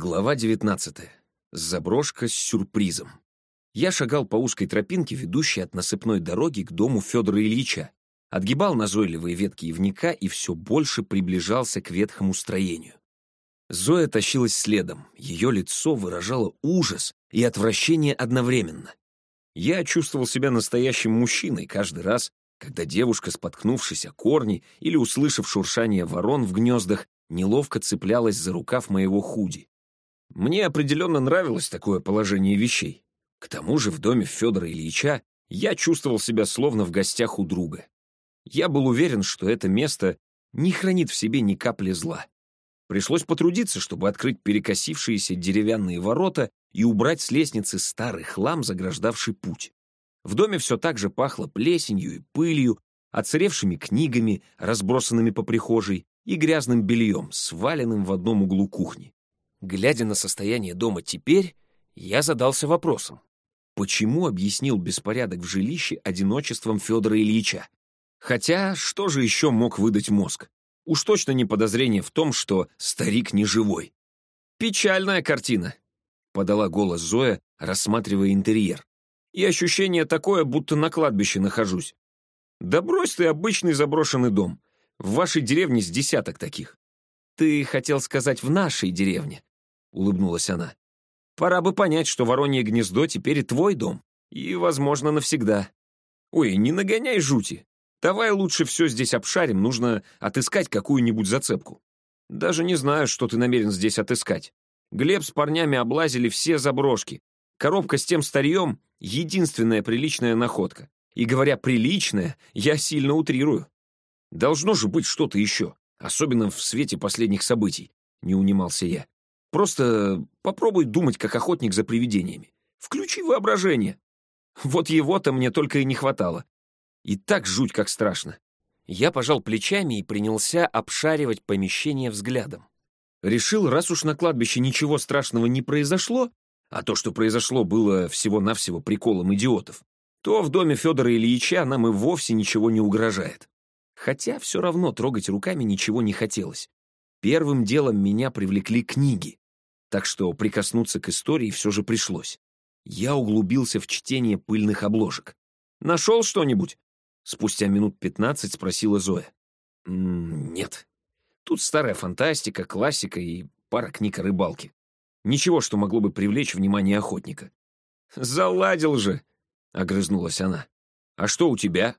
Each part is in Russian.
Глава 19. Заброшка с сюрпризом. Я шагал по узкой тропинке, ведущей от насыпной дороги к дому Федора Ильича, отгибал назойливые ветки ивника и все больше приближался к ветхому строению. Зоя тащилась следом, ее лицо выражало ужас и отвращение одновременно. Я чувствовал себя настоящим мужчиной каждый раз, когда девушка, споткнувшись о корни или услышав шуршание ворон в гнездах, неловко цеплялась за рукав моего худи. Мне определенно нравилось такое положение вещей. К тому же в доме Федора Ильича я чувствовал себя словно в гостях у друга. Я был уверен, что это место не хранит в себе ни капли зла. Пришлось потрудиться, чтобы открыть перекосившиеся деревянные ворота и убрать с лестницы старый хлам, заграждавший путь. В доме все так же пахло плесенью и пылью, оцаревшими книгами, разбросанными по прихожей, и грязным бельем, сваленным в одном углу кухни. Глядя на состояние дома теперь, я задался вопросом. Почему объяснил беспорядок в жилище одиночеством Федора Ильича? Хотя, что же еще мог выдать мозг? Уж точно не подозрение в том, что старик не живой. «Печальная картина», — подала голос Зоя, рассматривая интерьер. «И ощущение такое, будто на кладбище нахожусь. Да брось ты обычный заброшенный дом. В вашей деревне с десяток таких». «Ты хотел сказать в нашей деревне», — улыбнулась она. «Пора бы понять, что Воронье гнездо теперь твой дом. И, возможно, навсегда. Ой, не нагоняй жути. Давай лучше все здесь обшарим, нужно отыскать какую-нибудь зацепку. Даже не знаю, что ты намерен здесь отыскать. Глеб с парнями облазили все заброшки. Коробка с тем старьем — единственная приличная находка. И говоря «приличная», я сильно утрирую. Должно же быть что-то еще, особенно в свете последних событий, — не унимался я. Просто попробуй думать, как охотник за привидениями. Включи воображение. Вот его-то мне только и не хватало. И так жуть, как страшно. Я пожал плечами и принялся обшаривать помещение взглядом. Решил, раз уж на кладбище ничего страшного не произошло, а то, что произошло, было всего-навсего приколом идиотов, то в доме Федора Ильича нам и вовсе ничего не угрожает. Хотя все равно трогать руками ничего не хотелось. Первым делом меня привлекли книги, так что прикоснуться к истории все же пришлось. Я углубился в чтение пыльных обложек. «Нашел что-нибудь?» Спустя минут пятнадцать спросила Зоя. «Нет. Тут старая фантастика, классика и пара книг о рыбалке. Ничего, что могло бы привлечь внимание охотника». «Заладил же!» — огрызнулась она. «А что у тебя?»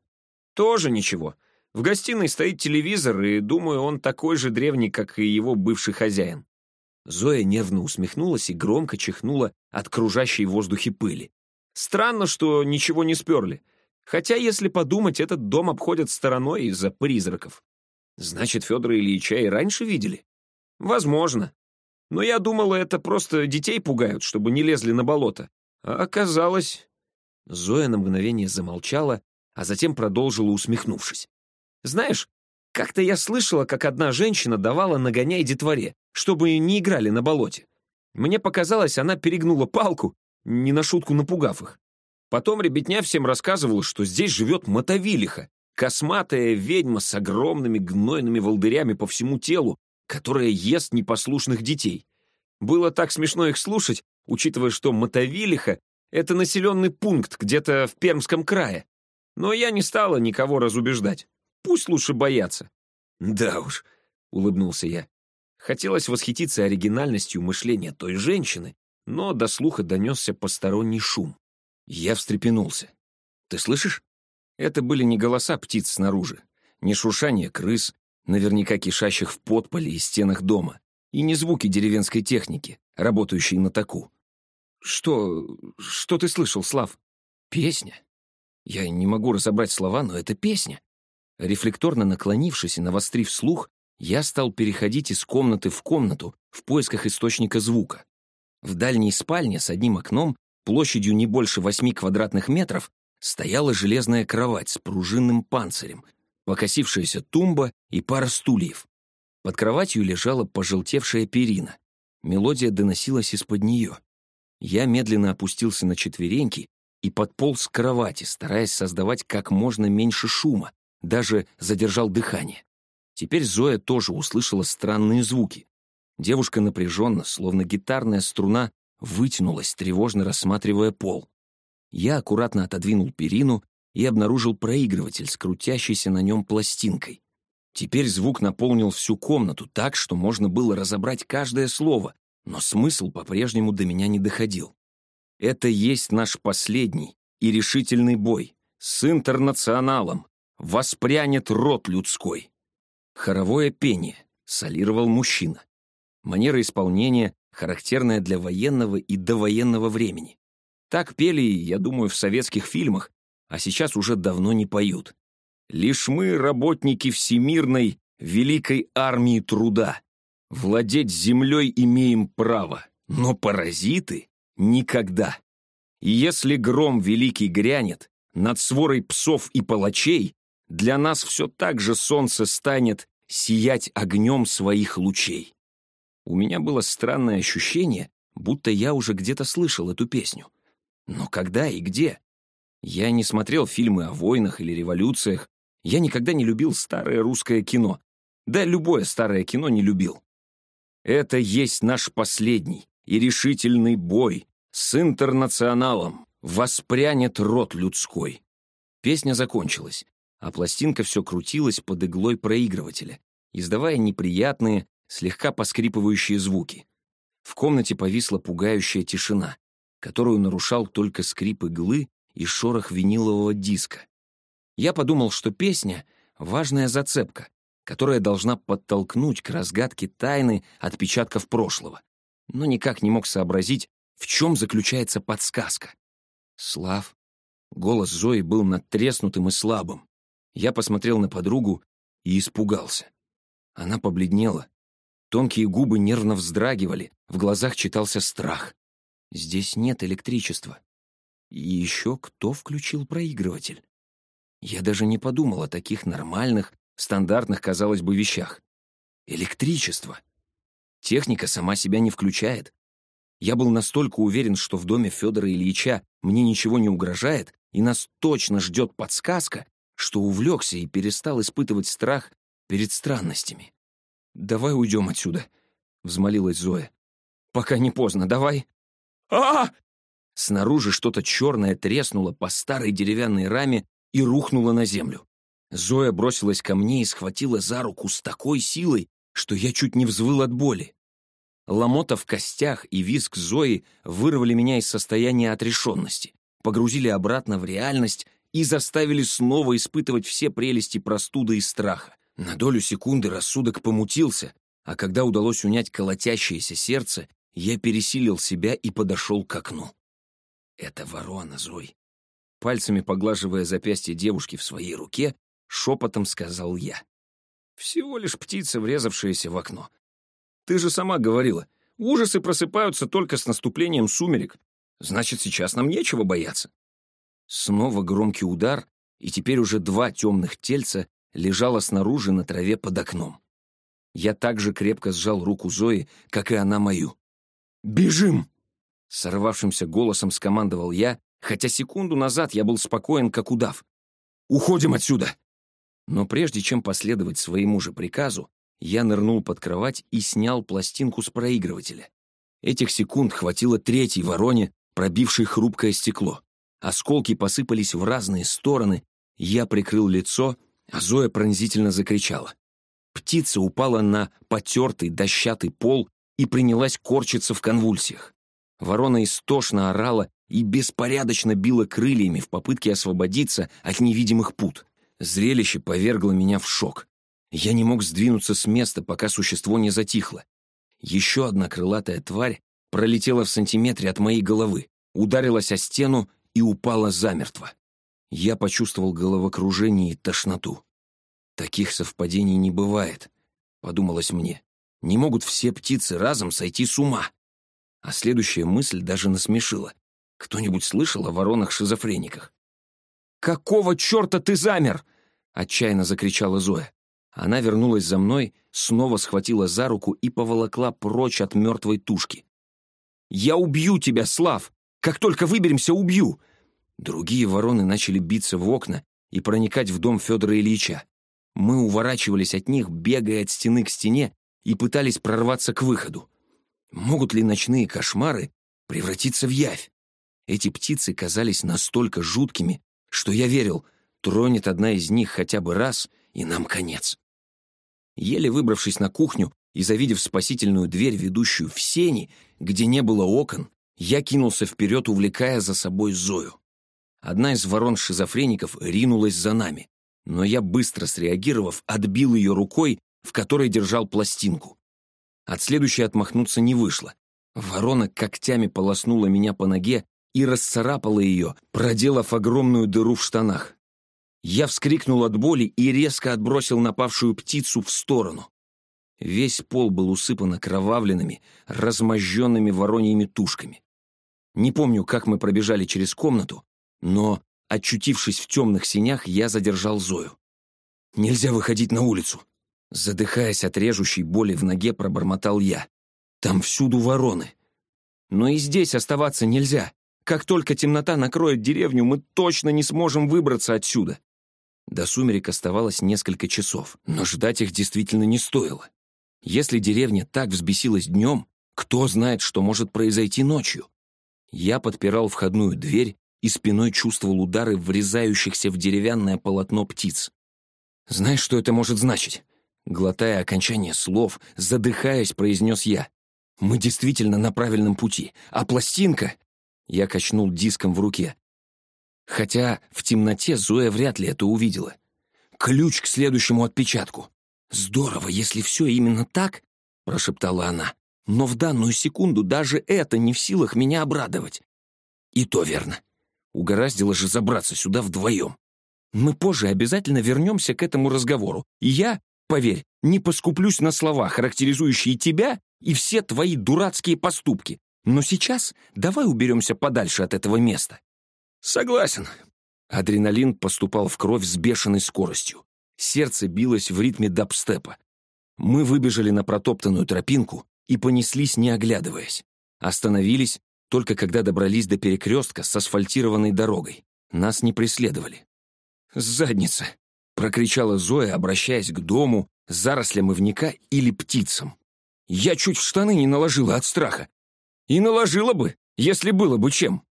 «Тоже ничего. В гостиной стоит телевизор, и, думаю, он такой же древний, как и его бывший хозяин. Зоя нервно усмехнулась и громко чихнула от кружащей в воздухе пыли. Странно, что ничего не сперли. Хотя, если подумать, этот дом обходят стороной из-за призраков. Значит, Федора Ильича и раньше видели? Возможно. Но я думала, это просто детей пугают, чтобы не лезли на болото. А оказалось... Зоя на мгновение замолчала, а затем продолжила, усмехнувшись. Знаешь, как-то я слышала, как одна женщина давала нагоняй детворе, чтобы не играли на болоте. Мне показалось, она перегнула палку, не на шутку напугав их. Потом ребятня всем рассказывала, что здесь живет мотовилиха, косматая ведьма с огромными гнойными волдырями по всему телу, которая ест непослушных детей. Было так смешно их слушать, учитывая, что мотовилиха — это населенный пункт где-то в Пермском крае. Но я не стала никого разубеждать. Пусть лучше боятся». «Да уж», — улыбнулся я. Хотелось восхититься оригинальностью мышления той женщины, но до слуха донесся посторонний шум. Я встрепенулся. «Ты слышишь?» Это были не голоса птиц снаружи, не шуршание крыс, наверняка кишащих в подполе и стенах дома, и не звуки деревенской техники, работающей на таку. «Что... что ты слышал, Слав?» «Песня. Я не могу разобрать слова, но это песня. Рефлекторно наклонившись и навострив слух, я стал переходить из комнаты в комнату в поисках источника звука. В дальней спальне с одним окном, площадью не больше восьми квадратных метров, стояла железная кровать с пружинным панцирем, покосившаяся тумба и пара стульев. Под кроватью лежала пожелтевшая перина. Мелодия доносилась из-под нее. Я медленно опустился на четвереньки и подполз к кровати, стараясь создавать как можно меньше шума, даже задержал дыхание. Теперь Зоя тоже услышала странные звуки. Девушка напряженно, словно гитарная струна, вытянулась, тревожно рассматривая пол. Я аккуратно отодвинул перину и обнаружил проигрыватель с крутящейся на нем пластинкой. Теперь звук наполнил всю комнату так, что можно было разобрать каждое слово, но смысл по-прежнему до меня не доходил. Это есть наш последний и решительный бой с интернационалом. Воспрянет рот людской. Хоровое пение солировал мужчина. Манера исполнения характерная для военного и довоенного времени. Так пели, я думаю, в советских фильмах, а сейчас уже давно не поют. Лишь мы, работники всемирной великой армии труда, владеть землей имеем право, но паразиты — никогда. И если гром великий грянет над сворой псов и палачей, для нас все так же солнце станет сиять огнем своих лучей. У меня было странное ощущение, будто я уже где-то слышал эту песню. Но когда и где? Я не смотрел фильмы о войнах или революциях, я никогда не любил старое русское кино. Да любое старое кино не любил. Это есть наш последний и решительный бой с интернационалом. Воспрянет рот людской. Песня закончилась, а пластинка все крутилась под иглой проигрывателя, издавая неприятные, слегка поскрипывающие звуки. В комнате повисла пугающая тишина, которую нарушал только скрип иглы и шорох винилового диска. Я подумал, что песня — важная зацепка, которая должна подтолкнуть к разгадке тайны отпечатков прошлого, но никак не мог сообразить, в чем заключается подсказка. Слав. Голос Зои был надтреснутым и слабым. Я посмотрел на подругу и испугался. Она побледнела. Тонкие губы нервно вздрагивали, в глазах читался страх. Здесь нет электричества. И еще кто включил проигрыватель? Я даже не подумал о таких нормальных, стандартных, казалось бы, вещах. Электричество. Техника сама себя не включает. Я был настолько уверен, что в доме Федора Ильича мне ничего не угрожает, и нас точно ждет подсказка, что увлекся и перестал испытывать страх перед странностями. «Давай уйдем отсюда», — взмолилась Зоя. «Пока не поздно, давай». а Снаружи что-то черное треснуло по старой деревянной раме и рухнула на землю. Зоя бросилась ко мне и схватила за руку с такой силой, что я чуть не взвыл от боли. Ломота в костях и визг Зои вырвали меня из состояния отрешенности, погрузили обратно в реальность и заставили снова испытывать все прелести простуды и страха. На долю секунды рассудок помутился, а когда удалось унять колотящееся сердце, я пересилил себя и подошел к окну. «Это ворона, Зой. Пальцами поглаживая запястье девушки в своей руке, шепотом сказал я. «Всего лишь птица, врезавшаяся в окно. Ты же сама говорила, ужасы просыпаются только с наступлением сумерек. Значит, сейчас нам нечего бояться». Снова громкий удар, и теперь уже два темных тельца лежало снаружи на траве под окном. Я также крепко сжал руку Зои, как и она мою. «Бежим!» Сорвавшимся голосом скомандовал я, хотя секунду назад я был спокоен, как удав. «Уходим отсюда!» Но прежде чем последовать своему же приказу, я нырнул под кровать и снял пластинку с проигрывателя. Этих секунд хватило третьей вороне, пробившей хрупкое стекло. Осколки посыпались в разные стороны, я прикрыл лицо, а Зоя пронзительно закричала. Птица упала на потертый дощатый пол и принялась корчиться в конвульсиях. Ворона истошно орала и беспорядочно била крыльями в попытке освободиться от невидимых пут. Зрелище повергло меня в шок. Я не мог сдвинуться с места, пока существо не затихло. Еще одна крылатая тварь пролетела в сантиметре от моей головы, ударилась о стену и упала замертво. Я почувствовал головокружение и тошноту. Таких совпадений не бывает, подумалось мне. Не могут все птицы разом сойти с ума. А следующая мысль даже насмешила. Кто-нибудь слышал о воронах-шизофрениках? «Какого черта ты замер?» — отчаянно закричала Зоя. Она вернулась за мной, снова схватила за руку и поволокла прочь от мертвой тушки. «Я убью тебя, Слав! Как только выберемся, убью!» Другие вороны начали биться в окна и проникать в дом Федора Ильича. Мы уворачивались от них, бегая от стены к стене, и пытались прорваться к выходу. Могут ли ночные кошмары превратиться в явь? Эти птицы казались настолько жуткими, что я верил, тронет одна из них хотя бы раз, и нам конец. Еле выбравшись на кухню и завидев спасительную дверь, ведущую в сени, где не было окон, я кинулся вперед, увлекая за собой Зою. Одна из ворон-шизофреников ринулась за нами, но я, быстро среагировав, отбил ее рукой, в которой держал пластинку. От следующей отмахнуться не вышло. Ворона когтями полоснула меня по ноге, и расцарапала ее, проделав огромную дыру в штанах. Я вскрикнул от боли и резко отбросил напавшую птицу в сторону. Весь пол был усыпан окровавленными, размозженными вороньими тушками. Не помню, как мы пробежали через комнату, но, очутившись в темных синях, я задержал Зою. «Нельзя выходить на улицу!» Задыхаясь от режущей боли в ноге, пробормотал я. «Там всюду вороны!» «Но и здесь оставаться нельзя!» Как только темнота накроет деревню, мы точно не сможем выбраться отсюда. До сумерек оставалось несколько часов, но ждать их действительно не стоило. Если деревня так взбесилась днем, кто знает, что может произойти ночью? Я подпирал входную дверь и спиной чувствовал удары врезающихся в деревянное полотно птиц. «Знаешь, что это может значить?» Глотая окончание слов, задыхаясь, произнес я. «Мы действительно на правильном пути, а пластинка я качнул диском в руке. Хотя в темноте Зоя вряд ли это увидела. Ключ к следующему отпечатку. «Здорово, если все именно так», — прошептала она. «Но в данную секунду даже это не в силах меня обрадовать». «И то верно. Угораздило же забраться сюда вдвоем. Мы позже обязательно вернемся к этому разговору. И я, поверь, не поскуплюсь на слова, характеризующие тебя и все твои дурацкие поступки. Но сейчас давай уберемся подальше от этого места». «Согласен». Адреналин поступал в кровь с бешеной скоростью. Сердце билось в ритме дабстепа. Мы выбежали на протоптанную тропинку и понеслись, не оглядываясь. Остановились только когда добрались до перекрестка с асфальтированной дорогой. Нас не преследовали. «Задница!» — прокричала Зоя, обращаясь к дому, зарослям ивника или птицам. «Я чуть в штаны не наложила от страха. И наложила бы, если было бы чем.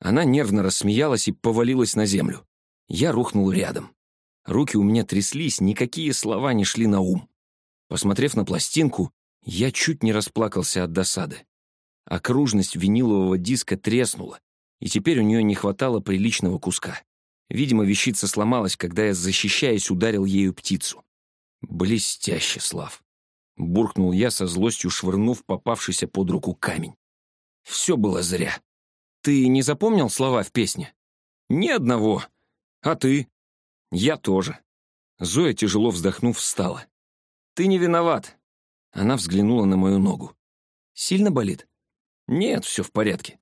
Она нервно рассмеялась и повалилась на землю. Я рухнул рядом. Руки у меня тряслись, никакие слова не шли на ум. Посмотрев на пластинку, я чуть не расплакался от досады. Окружность винилового диска треснула, и теперь у нее не хватало приличного куска. Видимо, вещица сломалась, когда я, защищаясь, ударил ею птицу. Блестяще, Слав. Буркнул я со злостью, швырнув попавшийся под руку камень. Все было зря. Ты не запомнил слова в песне? Ни одного. А ты? Я тоже. Зоя, тяжело вздохнув, встала. Ты не виноват. Она взглянула на мою ногу. Сильно болит? Нет, все в порядке.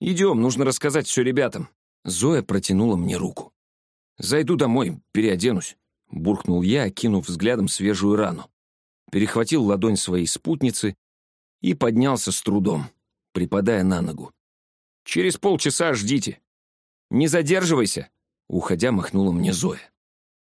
Идем, нужно рассказать все ребятам. Зоя протянула мне руку. «Зайду домой, переоденусь», — буркнул я, окинув взглядом свежую рану. Перехватил ладонь своей спутницы и поднялся с трудом припадая на ногу. «Через полчаса ждите. Не задерживайся!» Уходя, махнула мне Зоя.